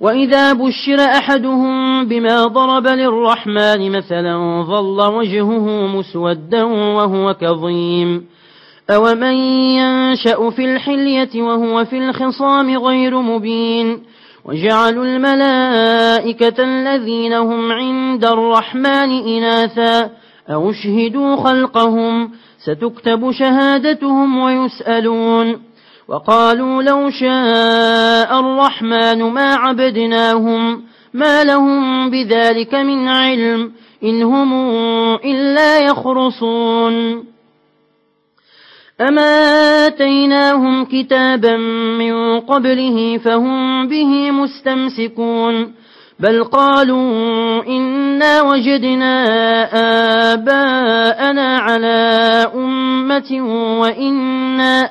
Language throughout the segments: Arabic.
وإذا بشر أحدهم بما ضرب للرحمن مثلا ظل وجهه مسودا وهو كظيم أومن ينشأ في الحلية وهو في الخصام غير مبين وجعلوا الملائكة الذين هم عند الرحمن إناثا أو شهدوا خلقهم ستكتب شهادتهم ويسألون وقالوا لو شاء الرحمن ما عبدناهم ما لهم بذلك من علم إن هم إلا يخرصون. أما آتيناهم كتابا من قبله فهم به مستمسكون بل قالوا إنا وجدنا آباءنا على أمة وإنا,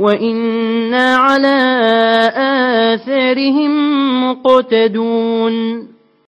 وإنا على آثارهم مقتدون